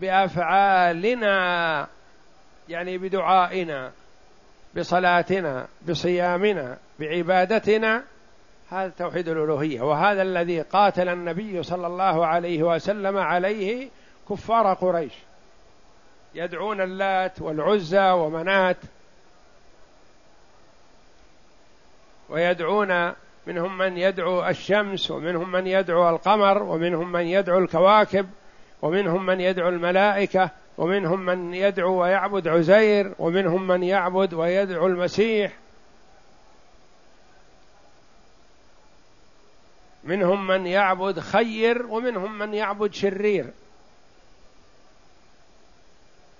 بأفعالنا يعني بدعائنا بصلاتنا بصيامنا بعبادتنا هذا توحيد الألوهية. وهذا الذي قاتل النبي صلى الله عليه وسلم عليه كفار قريش. يدعون اللات والعزى ومنات ويدعون منهم من يدعو الشمس ومنهم من يدعو القمر ومنهم من يدعو الكواكب. ومنهم من يدعو الملائكة ومنهم من يدعو ويعبد عزير ومنهم من يعبد ويدعو المسيح. منهم من يعبد خير ومنهم من يعبد شرير.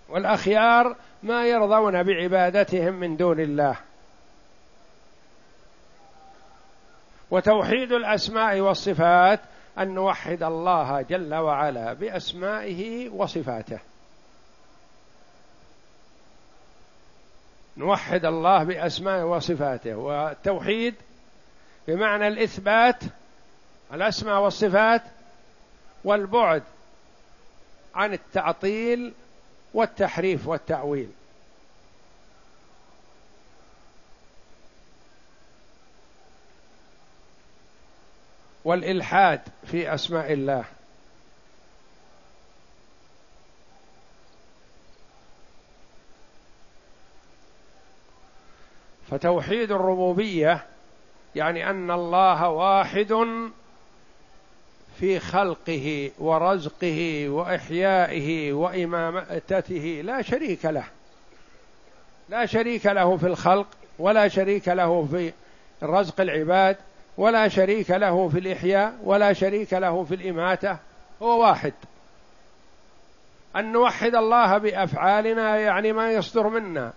والأخيار ما يرضون بعبادتهم من دون الله. وتوحيد الأسماء والصفات أن نوحد الله جل وعلا بأسمائه وصفاته. نوحد الله بأسمائه وصفاته. والتوحيد بمعنى الإثبات الأسماء والصفات والبعد عن التعطيل والتحريف والتأويل. والإلحاد في أسماء الله. فتوحيد الربوبية يعني أن الله واحد في خلقه ورزقه وإحيائه وإمامته. لا شريك له. لا شريك له في الخلق ولا شريك له في رزق العباد. ولا شريك له في الإحياء ولا شريك له في الإماتة. هو واحد. أن نوحد الله بأفعالنا يعني ما يصدر منا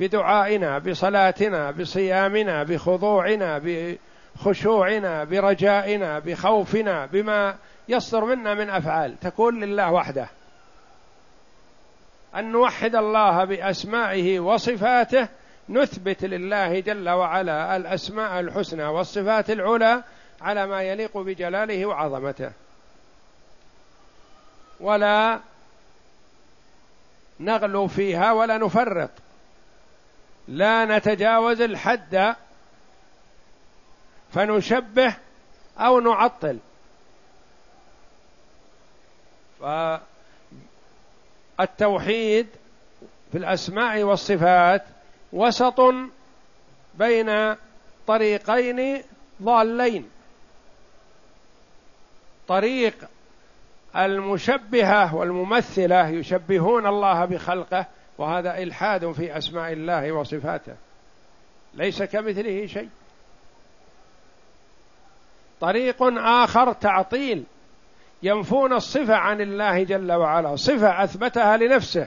بدعائنا بصلاتنا بصيامنا بخضوعنا بخشوعنا برجائنا بخوفنا بما يصدر منا من أفعال. تكون لله وحده. أن نوحد الله بأسمائه وصفاته نثبت لله جل وعلا الأسماء الحسنى والصفات العلى على ما يليق بجلاله وعظمته. ولا نغلو فيها ولا نفرط. لا نتجاوز الحد فنشبه أو نعطل. فالتوحيد في الأسماء والصفات وسط بين طريقين ضالين. طريق المشبهة والممثلة يشبهون الله بخلقه وهذا إلحاد في أسماء الله وصفاته. ليس كمثله شيء. طريق آخر تعطيل ينفون الصفة عن الله جل وعلا. صفة أثبتها لنفسه.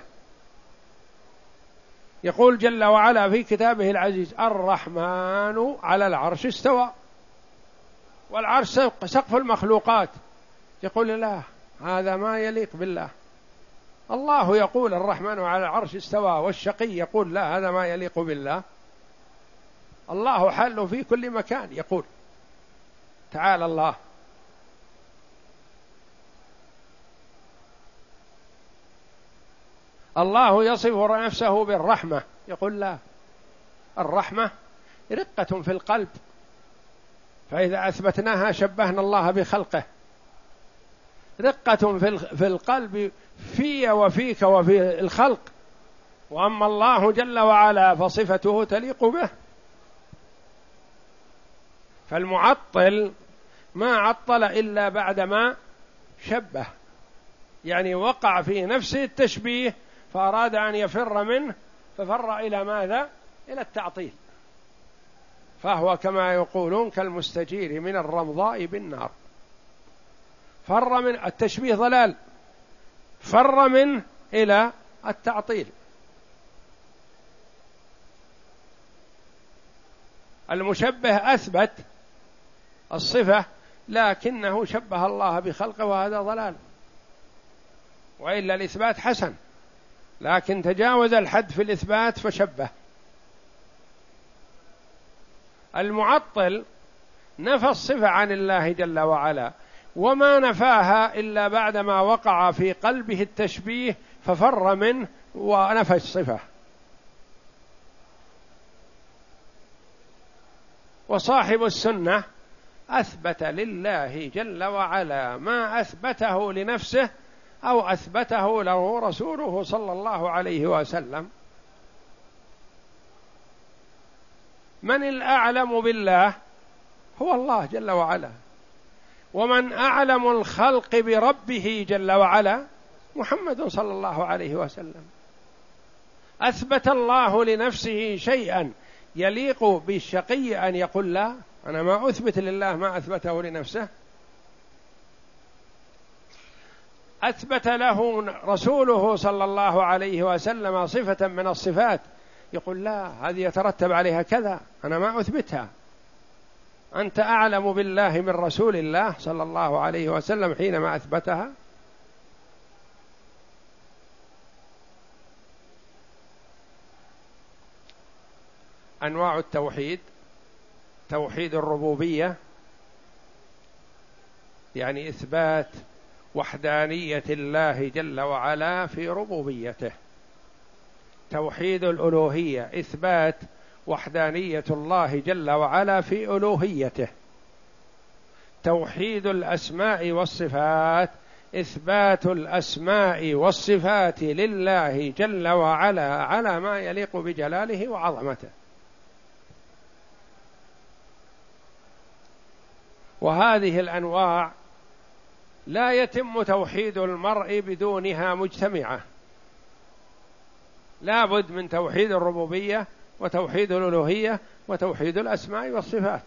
يقول جل وعلا في كتابه العزيز الرحمن على العرش استوى. والعرش سقف المخلوقات. يقول لا هذا ما يليق بالله. الله يقول الرحمن على العرش استوى والشقي يقول لا هذا ما يليق بالله. الله حل في كل مكان يقول. تعالى الله. الله يصف نفسه بالرحمة. يقول لا. الرحمة رقة في القلب. فإذا أثبتناها شبهنا الله بخلقه. رقة في القلب في وفيك وفي الخلق. وأما الله جل وعلا فصفته تليق به. فالمعطل ما عطل إلا بعدما شبه. يعني وقع في نفسه التشبيه فأراد أن يفر منه ففر إلى ماذا؟ إلى التعطيل. فهو كما يقولون كالمستجير من الرمضاء بالنار. فر من التشبيه ضلال. فر منه إلى التعطيل. المشبه أثبت الصفة لكنه شبه الله بخلقه وهذا ضلال. وإلا الإثبات حسن. لكن تجاوز الحد في الإثبات فشبه. المعطل نفى الصفة عن الله جل وعلا وما نفاها إلا بعدما وقع في قلبه التشبيه ففر منه ونفى الصفة. وصاحب السنة أثبت لله جل وعلا ما أثبته لنفسه أو أثبته له رسوله صلى الله عليه وسلم. من الأعلم بالله هو الله جل وعلا. ومن أعلم الخلق بربه جل وعلا محمد صلى الله عليه وسلم. أثبت الله لنفسه شيئا يليق بالشقي أن يقول لا أنا ما أثبت لله ما أثبته لنفسه. أثبت له رسوله صلى الله عليه وسلم صفة من الصفات. يقول لا هذه يترتب عليها كذا أنا ما أثبتها. أنت أعلم بالله من رسول الله صلى الله عليه وسلم حينما أثبتها؟ أنواع التوحيد توحيد الربوبية يعني إثبات وحدانية الله جل وعلا في ربوبيته. توحيد الألوهية إثبات وحدانية الله جل وعلا في ألوهيته. توحيد الأسماء والصفات إثبات الأسماء والصفات لله جل وعلا على ما يليق بجلاله وعظمته. وهذه الأنواع لا يتم توحيد المرء بدونها مجتمعة. لا بد من توحيد الربوبية وتوحيد الألوهية وتوحيد الأسماء والصفات.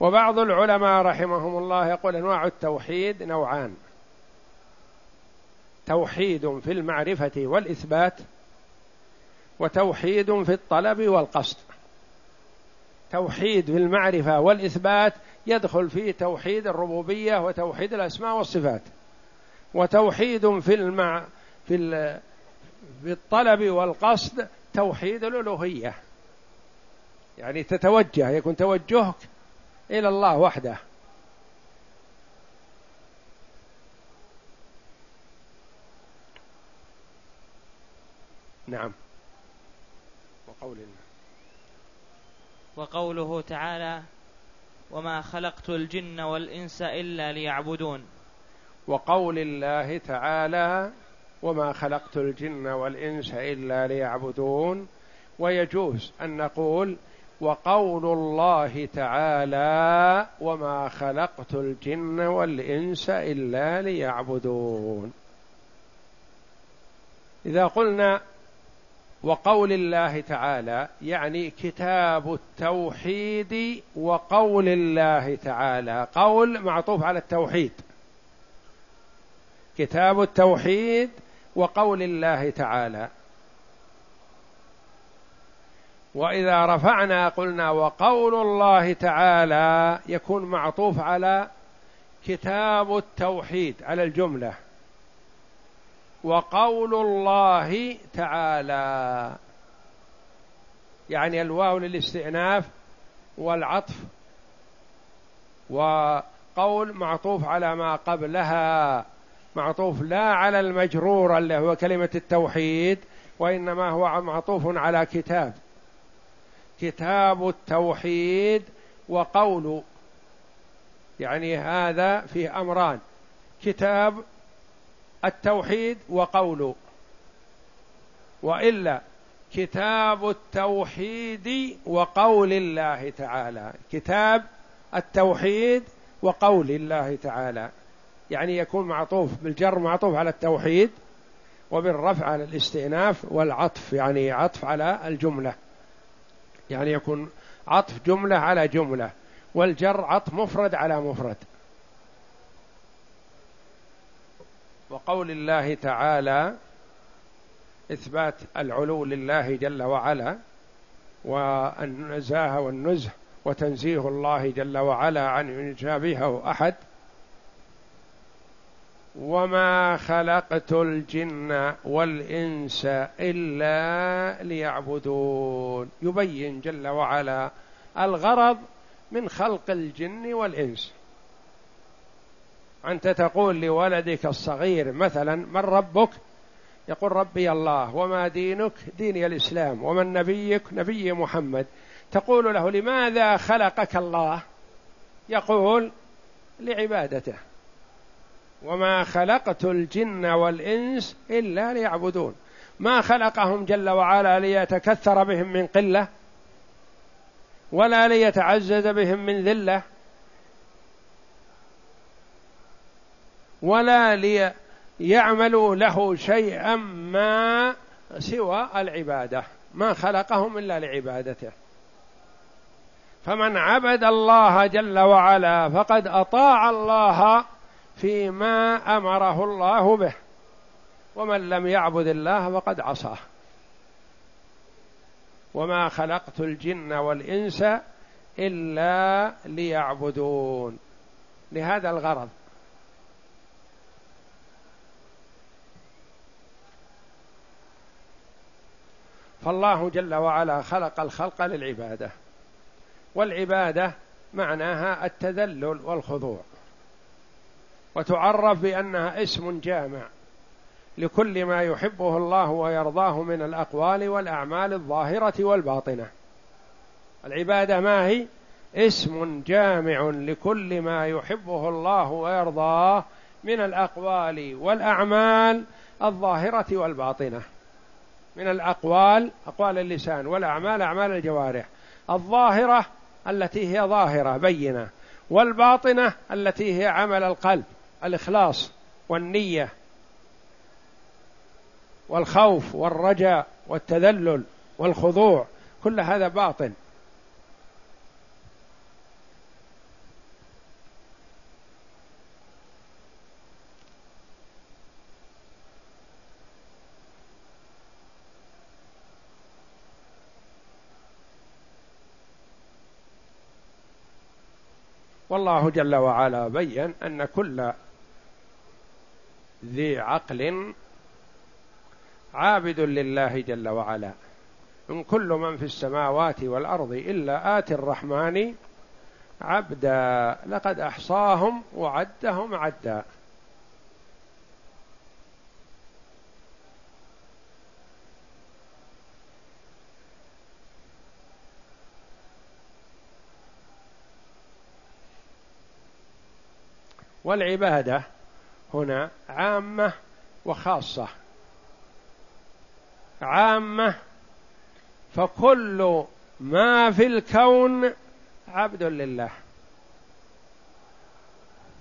وبعض العلماء رحمهم الله يقول أنواع التوحيد نوعان. توحيد في المعرفة والإثبات وتوحيد في الطلب والقصد. توحيد في المعرفة والإثبات يدخل فيه توحيد الربوبية وتوحيد الأسماء والصفات. وتوحيد في المع في ال... في الطلب والقصد توحيد الألوهية. يعني تتوجه يكون توجهك إلى الله وحده. نعم. وقول الله. وقوله تعالى وما خلقت الجن والإنس إلا ليعبدون وقول الله تعالى وما خلقت الجن والإنس إلا ليعبدون ويجوز أن نقول وقول الله تعالى وما خلقت الجن والإنس إلا ليعبدون إذا قلنا وقول الله تعالى يعني كتاب التوحيد وقول الله تعالى. قول معطوف على التوحيد. كتاب التوحيد وقول الله تعالى. وإذا رفعنا قلنا وقول الله تعالى يكون معطوف على كتاب التوحيد على الجملة. وقول الله تعالى. يعني الواو للاستئناف والعطف وقول معطوف على ما قبلها معطوف لا على المجرور اللي هو كلمة التوحيد وإنما هو معطوف على كتاب. كتاب التوحيد وقول يعني هذا فيه أمران. كتاب التوحيد وقول وإلا كتاب التوحيد وقول الله تعالى. كتاب التوحيد وقول الله تعالى. يعني يكون معطوف بالجر معطوف على التوحيد وبالرفع على الاستئناف والعطف يعني عطف على الجملة. يعني يكون عطف جملة على جملة والجر عطف مفرد على مفرد. وقول الله تعالى إثبات العلو لله جل وعلا والنزاهة والنزه وتنزيه الله جل وعلا عن يشابهه أحد وما خلقت الجن والإنس إلا ليعبدون. يبين جل وعلا الغرض من خلق الجن والإنس. أنت تقول لولدك الصغير مثلا من ربك؟ يقول ربي الله. وما دينك؟ ديني الإسلام. ومن نبيك؟ نبي محمد. تقول له لماذا خلقك الله؟ يقول لعبادته. وما خلقت الجن والإنس إلا ليعبدون. ما خلقهم جل وعلا ليتكثر بهم من قلة؟ ولا ليتعزز بهم من ذلة؟ ولا ليعملوا له شيئا ما سوى العبادة ما خلقهم إلا لعبادته. فمن عبد الله جل وعلا فقد أطاع الله فيما أمره الله به ومن لم يعبد الله فقد عصاه. وما خلقت الجن والإنس إلا ليعبدون. لهذا الغرض. فالله جل وعلا خلق الخلق للعبادة. والعبادة معناها التذلل والخضوع. وتعرف بأنها اسم جامع لكل ما يحبه الله ويرضاه من الأقوال والأعمال الظاهرة والباطنة. العبادة ما هي؟ اسم جامع لكل ما يحبه الله ويرضاه من الأقوال والأعمال الظاهرة والباطنة. من الأقوال أقوال اللسان والأعمال أعمال الجوارح. الظاهرة التي هي ظاهرة بينة. والباطنة التي هي عمل القلب الإخلاص والنية. والخوف والرجاء والتذلل والخضوع. كل هذا باطن. والله جل وعلا بين أن كل ذي عقل عابد لله جل وعلا. إن كل من في السماوات والأرض إلا آتي الرحمن عبدا. لقد أحصاهم وعدهم عدا. والعبادة هنا عامة وخاصة. عامة فكل ما في الكون عبد لله.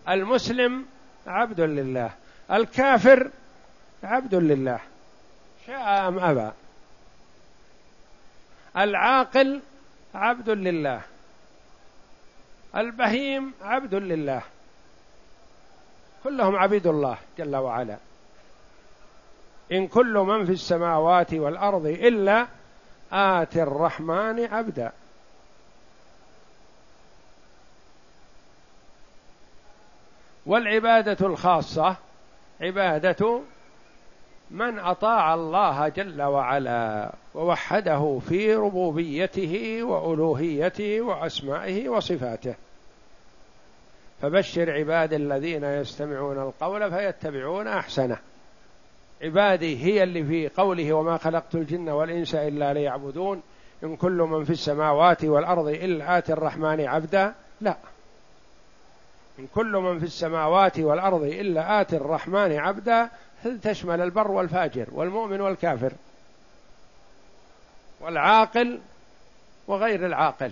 المسلم عبد لله. الكافر عبد لله. شاء أم أبى. العاقل عبد لله. البهيم عبد لله. كلهم عبيد الله جل وعلا. إن كل من في السماوات والأرض إلا آتي الرحمن عبدا. والعبادة الخاصة عبادة من أطاع الله جل وعلا ووحده في ربوبيته وألوهيته وأسمائه وصفاته. فبشر عباد الذين يستمعون القول فيتبعون أحسنه. عبادي هي اللي في قوله وما خلقت الجن والإنس إلا ليعبدون. إن كل من في السماوات والأرض إلا آتي الرحمن عبدا. لا. إن كل من في السماوات والأرض إلا آتي الرحمن عبدا تشمل البر والفاجر والمؤمن والكافر؟ والعاقل وغير العاقل.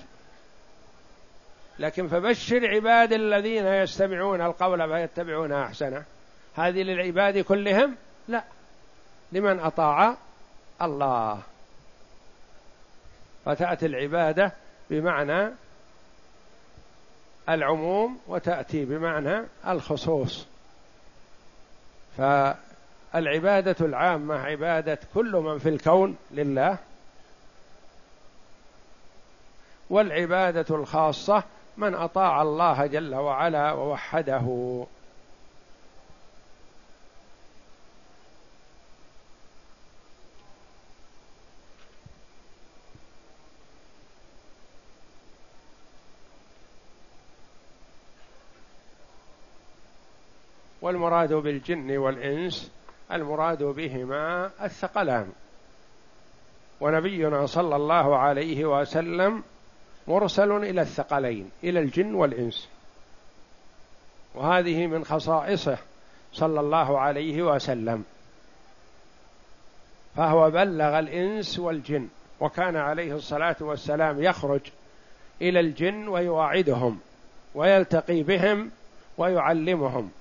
لكن فبشر عباد الذين يستمعون القول فيتبعون أحسنه. هذه للعباد كلهم؟ لا. لمن أطاع الله. فتأتي العبادة بمعنى العموم وتأتي بمعنى الخصوص. فالعبادة العامة عبادة كل من في الكون لله. والعبادة الخاصة من أطاع الله جل وعلا ووحده. والمراد بالجن والإنس المراد بهما الثقلان. ونبينا صلى الله عليه وسلم مرسل إلى الثقلين إلى الجن والإنس. وهذه من خصائصه صلى الله عليه وسلم. فهو بلغ الإنس والجن وكان عليه الصلاة والسلام يخرج إلى الجن ويواعدهم ويلتقي بهم ويعلمهم.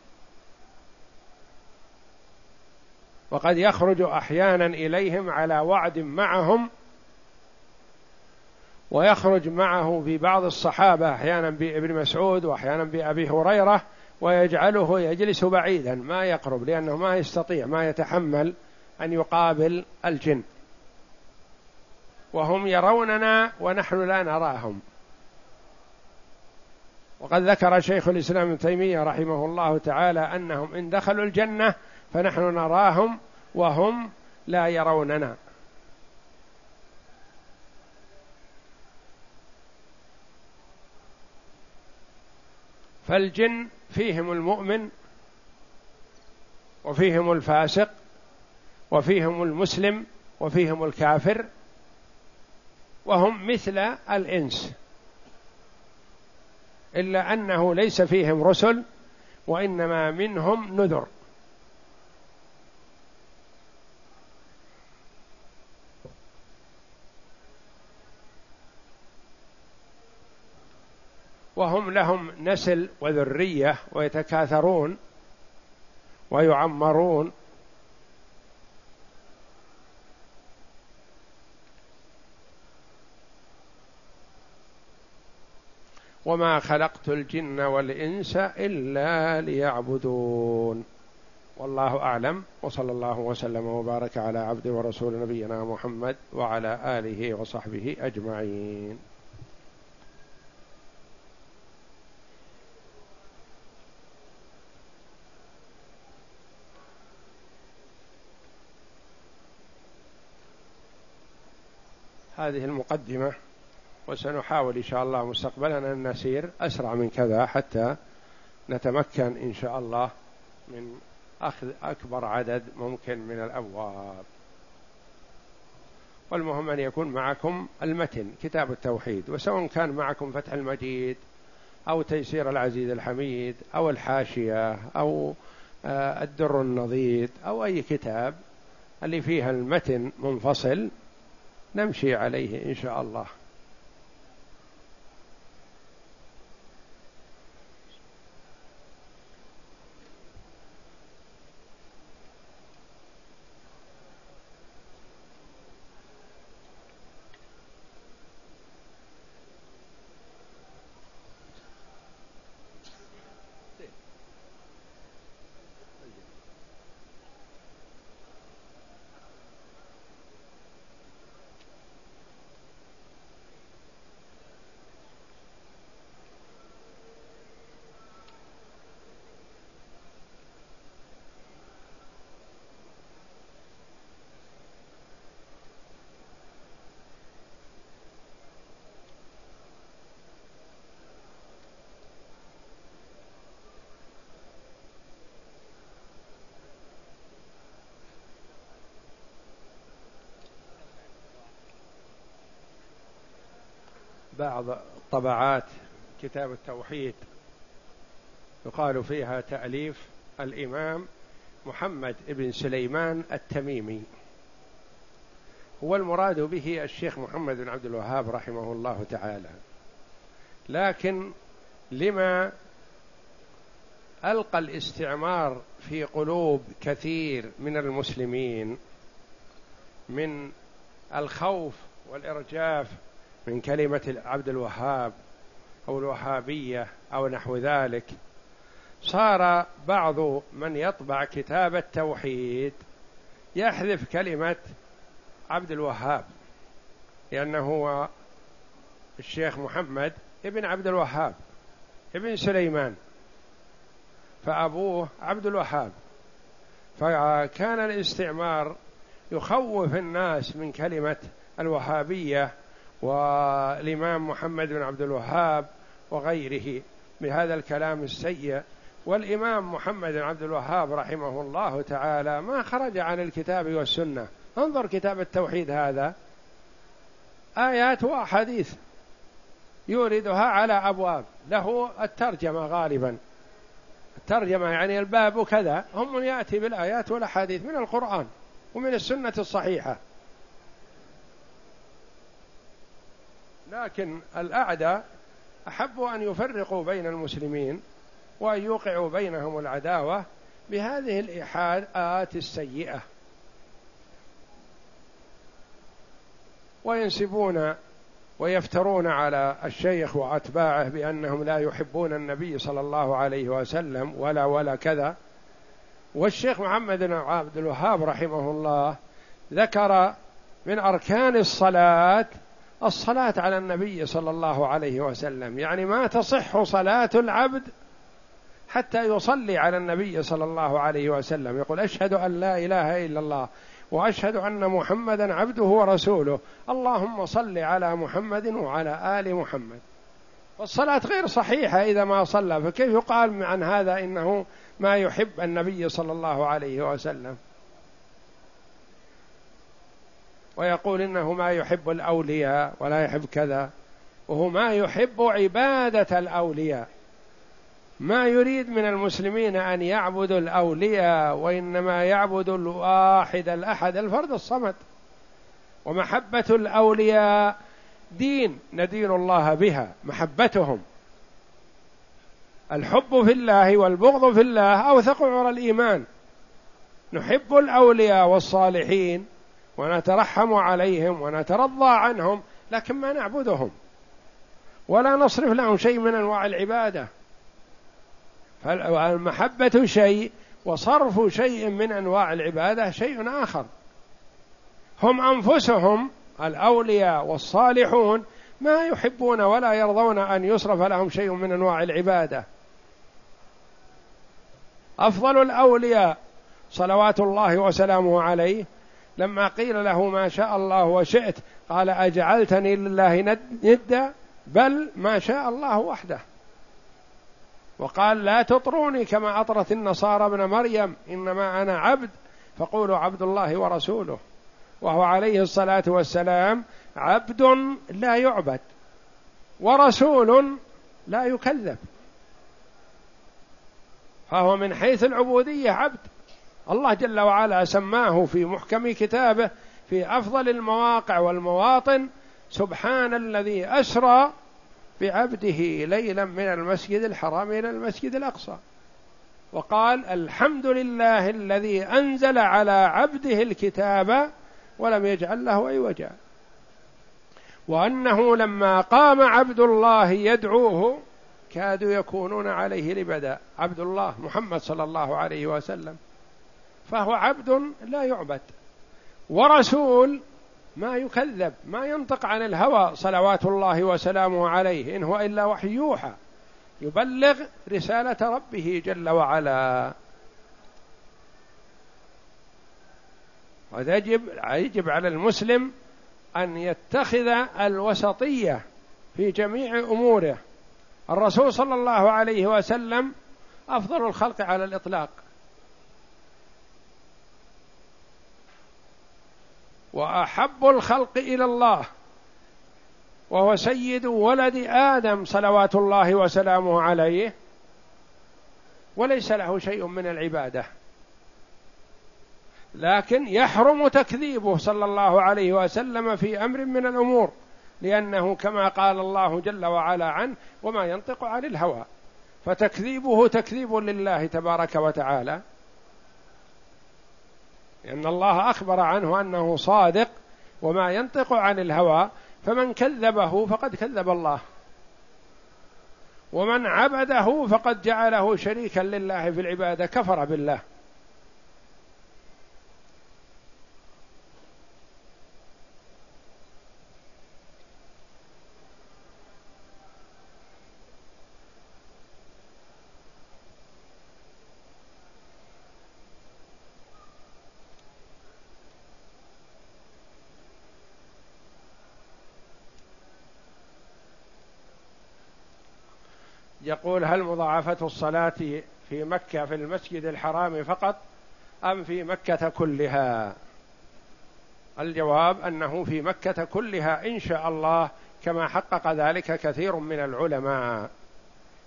وقد يخرج أحيانا إليهم على وعد معهم ويخرج معه في بعض الصحابة أحيانا بابن مسعود وأحيانا بأبي هريرة ويجعله يجلس بعيدا ما يقرب لأنه ما يستطيع ما يتحمل أن يقابل الجن. وهم يروننا ونحن لا نراهم. وقد ذكر شيخ الإسلام ابن تيمية رحمه الله تعالى أنهم إن دخلوا الجنة فنحن نراهم وهم لا يروننا. فالجن فيهم المؤمن وفيهم الفاسق وفيهم المسلم وفيهم الكافر وهم مثل الإنس. إلا أنه ليس فيهم رسل وإنما منهم نذر. وهم لهم نسل وذرية ويتكاثرون ويعمرون. وما خلقت الجن والإنس إلا ليعبدون. والله أعلم. وصلى الله وسلم وبارك على عبد ورسول نبينا محمد وعلى آله وصحبه أجمعين. هذه المقدمة وسنحاول إن شاء الله مستقبلا أن نسير أسرع من كذا حتى نتمكن إن شاء الله من أخذ أكبر عدد ممكن من الأبواب. والمهم أن يكون معكم المتن كتاب التوحيد وسواء كان معكم فتح المجيد أو تيسير العزيز الحميد أو الحاشية أو آه، الدر النضيد أو أي كتاب اللي فيها المتن منفصل نمشي عليه إن شاء الله. بعض طبعات كتاب التوحيد يقال فيها تأليف الإمام محمد بن سليمان التميمي. هو المراد به الشيخ محمد بن عبد الوهاب رحمه الله تعالى. لكن لما ألقى الاستعمار في قلوب كثير من المسلمين من الخوف والإرجاف من كلمة عبد الوهاب أو الوهابية أو نحو ذلك صار بعض من يطبع كتاب التوحيد يحذف كلمة عبد الوهاب لأنه هو الشيخ محمد ابن عبد الوهاب ابن سليمان فأبوه عبد الوهاب. فكان الاستعمار يخوف الناس من كلمة الوهابية والإمام محمد بن عبد الوهاب وغيره بهذا الكلام السيء. والإمام محمد بن عبد الوهاب رحمه الله تعالى ما خرج عن الكتاب والسنة. انظر كتاب التوحيد هذا. آيات وأحاديث يوردها على أبواب. له الترجمة غالبا. الترجمة يعني الباب كذا. هم يأتي بالآيات والأحاديث من القرآن ومن السنة الصحيحة. لكن الأعداء أحبوا أن يفرقوا بين المسلمين وأن يوقعوا بينهم العداوة بهذه الإيحاءات السيئة. وينسبون ويفترون على الشيخ وأتباعه بأنهم لا يحبون النبي صلى الله عليه وسلم ولا ولا كذا. والشيخ محمد بن عبد الوهاب رحمه الله ذكر من أركان الصلاة الصلاة على النبي صلى الله عليه وسلم. يعني ما تصح صلاة العبد حتى يصلي على النبي صلى الله عليه وسلم. يقول أشهد أن لا إله إلا الله وأشهد أن محمدا عبده ورسوله. اللهم صل على محمد وعلى آل محمد. والصلاة غير صحيحة إذا ما صلى. فكيف يقال عن هذا إنه ما يحب النبي صلى الله عليه وسلم؟ ويقول إنه ما يحب الأولياء ولا يحب كذا وهو ما يحب عبادة الأولياء. ما يريد من المسلمين أن يعبدوا الأولياء وإنما يعبدوا الواحد الأحد الفرد الصمد. ومحبة الأولياء دين ندين الله بها محبتهم. الحب في الله والبغض في الله أوثق عرى الإيمان. نحب الأولياء والصالحين ونترحم عليهم ونترضى عنهم لكن ما نعبدهم. ولا نصرف لهم شيء من أنواع العبادة. فالمحبة شيء وصرف شيء من أنواع العبادة شيء آخر. هم أنفسهم الأولياء والصالحون ما يحبون ولا يرضون أن يصرف لهم شيء من أنواع العبادة. أفضل الأولياء صلوات الله وسلامه عليه لما قيل له ما شاء الله وشئت قال أجعلتني لله ندا بل ما شاء الله وحده. وقال لا تطروني كما أطرت النصارى ابن مريم إنما أنا عبد فقولوا عبد الله ورسوله. وهو عليه الصلاة والسلام عبد لا يعبد ورسول لا يكذب. فهو من حيث العبودية عبد. الله جل وعلا سماه في محكم كتابه في أفضل المواقع والمواطن سبحان الذي أسرى بعبده ليلا من المسجد الحرام إلى المسجد الأقصى. وقال الحمد لله الذي أنزل على عبده الكتاب ولم يجعل له أي وجه وأنه لما قام عبد الله يدعوه كادوا يكونون عليه لبدا. عبد الله محمد صلى الله عليه وسلم. فهو عبد لا يعبد ورسول ما يكذب ما ينطق عن الهوى صلوات الله وسلامه عليه إن هو إلا وحي يوحى يبلغ رسالة ربه جل وعلا. ويجب يجب على المسلم أن يتخذ الوسطية في جميع أموره. الرسول صلى الله عليه وسلم أفضل الخلق على الإطلاق. وأحب الخلق إلى الله وهو سيد ولد آدم صلوات الله وسلامه عليه وليس له شيء من العبادة. لكن يحرم تكذيبه صلى الله عليه وسلم في أمر من الأمور لأنه كما قال الله جل وعلا عنه وما ينطق عن الهوى فتكذيبه تكذيب لله تبارك وتعالى. لأن الله أخبر عنه أنه صادق وما ينطق عن الهوى فمن كذبه فقد كذب الله. ومن عبده فقد جعله شريكا لله في العبادة كفر بالله. يقول هل مضاعفة الصلاة في مكة في المسجد الحرام فقط أم في مكة كلها؟ الجواب أنه في مكة كلها إن شاء الله كما حقق ذلك كثير من العلماء.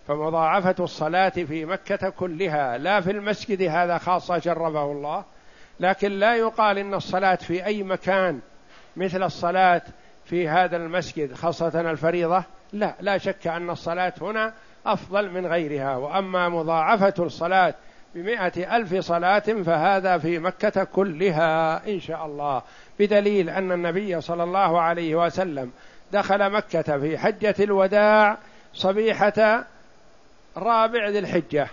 فمضاعفة الصلاة في مكة كلها لا في المسجد هذا خاصة جربه الله لكن لا يقال إن الصلاة في أي مكان مثل الصلاة في هذا المسجد خاصة الفريضة لا لا شك أن الصلاة هنا أفضل من غيرها. وأما مضاعفة الصلاة بمائة ألف صلاة فهذا في مكة كلها إن شاء الله. بدليل أن النبي صلى الله عليه وسلم دخل مكة في حجة الوداع صبيحة رابع ذي الحجة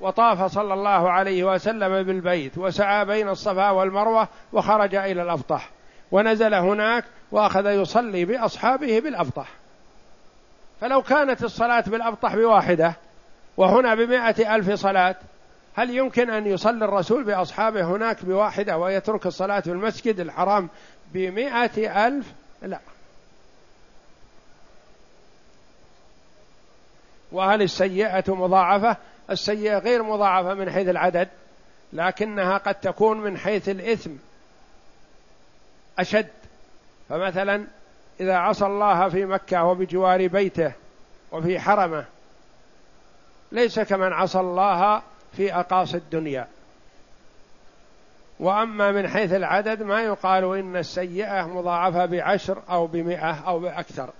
وطاف صلى الله عليه وسلم بالبيت وسعى بين الصفا والمروة وخرج إلى الأفطح ونزل هناك وأخذ يصلي بأصحابه بالأفطح فلو كانت الصلاة بالأبطح بواحدة وهنا بمائة ألف صلاة هل يمكن أن يصلي الرسول بأصحابه هناك بواحدة ويترك الصلاة في المسجد الحرام بمائة ألف؟ لا. وهل السيئة مضاعفة؟ السيئة غير مضاعفة من حيث العدد لكنها قد تكون من حيث الإثم أشد. فمثلا إذا عصى الله في مكة وبجوار بيته وفي حرمه ليس كمن عصى الله في أقاصي الدنيا. وأما من حيث العدد ما يقال إن السيئة مضاعفة بعشر أو بمئة أو بأكثر.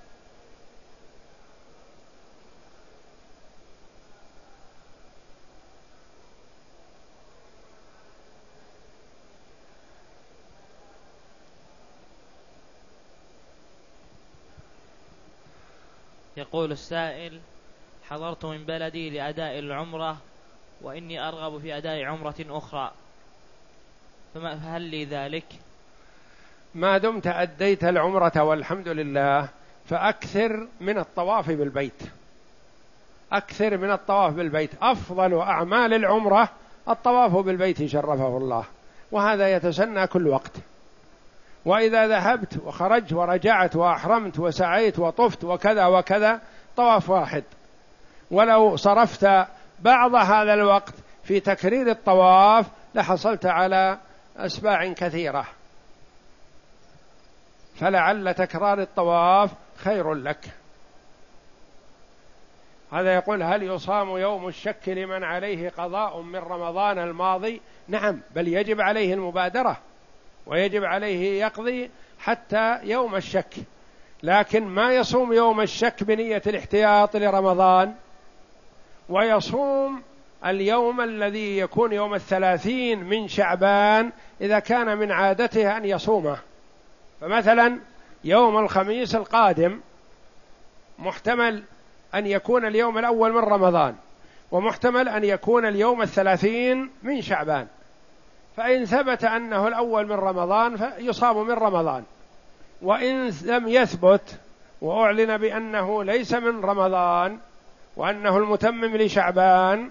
يقول السائل حضرت من بلدي لأداء العمرة وإني أرغب في أداء عمرة أخرى. فهل لي ذلك؟ ما دمت أديت العمرة والحمد لله فأكثر من الطواف بالبيت. أكثر من الطواف بالبيت. أفضل أعمال العمرة الطواف بالبيت شرفه الله. وهذا يتسنى كل وقت. وإذا ذهبت وخرجت ورجعت وأحرمت وسعيت وطفت وكذا وكذا طواف واحد. ولو صرفت بعض هذا الوقت في تكرير الطواف لحصلت على أسباع كثيرة. فلعل تكرار الطواف خير لك. هذا يقول هل يصام يوم الشك لمن عليه قضاء من رمضان الماضي؟ نعم بل يجب عليه المبادرة. ويجب عليه يقضي حتى يوم الشك. لكن ما يصوم يوم الشك بنية الاحتياط لرمضان ويصوم اليوم الذي يكون يوم الثلاثين من شعبان إذا كان من عادته أن يصومه. فمثلا يوم الخميس القادم محتمل أن يكون اليوم الأول من رمضان ومحتمل أن يكون اليوم الثلاثين من شعبان. فإن ثبت أنه الأول من رمضان فيصام من رمضان. وإن لم يثبت وأعلن بأنه ليس من رمضان وأنه المتمم لشعبان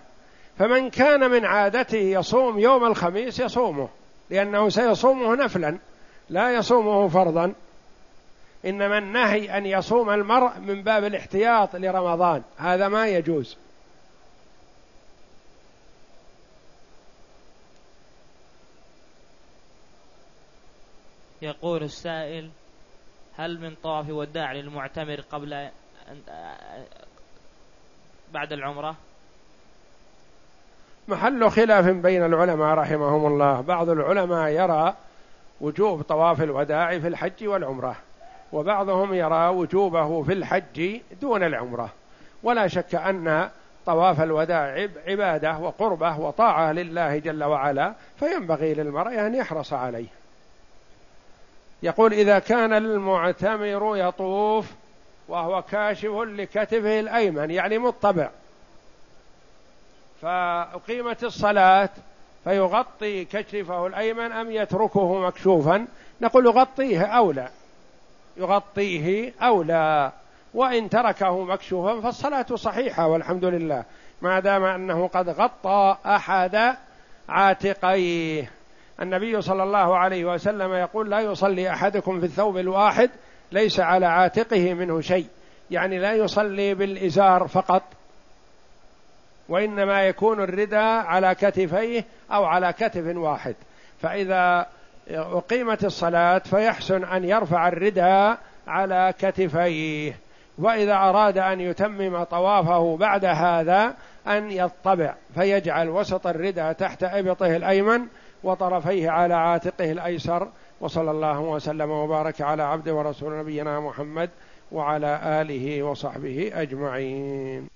فمن كان من عادته يصوم يوم الخميس يصومه لأنه سيصومه نفلا لا يصومه فرضا. إنما النهي أن يصوم المرء من باب الاحتياط لرمضان هذا ما يجوز. يقول السائل هل من طواف وداع للمعتمر قبل بعد العمرة؟ محل خلاف بين العلماء رحمهم الله. بعض العلماء يرى وجوب طواف الوداع في الحج والعمرة وبعضهم يرى وجوبه في الحج دون العمرة. ولا شك أن طواف الوداع عبادة وقربة وطاعة لله جل وعلا فينبغي للمرء أن يحرص عليه. يقول إذا كان المعتمر يطوف وهو كاشف لكتفه الأيمن يعني مطبع. فأقيمت الصلاة فيغطي كتفه الأيمن أم يتركه مكشوفا؟ نقول يغطيه أولى. يغطيه أولى. وإن تركه مكشوفا فالصلاة صحيحة والحمد لله. ما دام أنه قد غطى أحد عاتقيه. النبي صلى الله عليه وسلم يقول لا يصلي أحدكم في الثوب الواحد ليس على عاتقه منه شيء. يعني لا يصلي بالإزار فقط. وإنما يكون الرداء على كتفيه أو على كتف واحد. فإذا أقيمت الصلاة فيحسن أن يرفع الرداء على كتفيه. وإذا أراد أن يتمم طوافه بعد هذا أن يطبع. فيجعل وسط الرداء تحت إبطه الأيمن وطرفيه على عاتقه الأيسر وصلى الله وسلم وبارك على عبد ورسول نبينا محمد وعلى آله وصحبه أجمعين.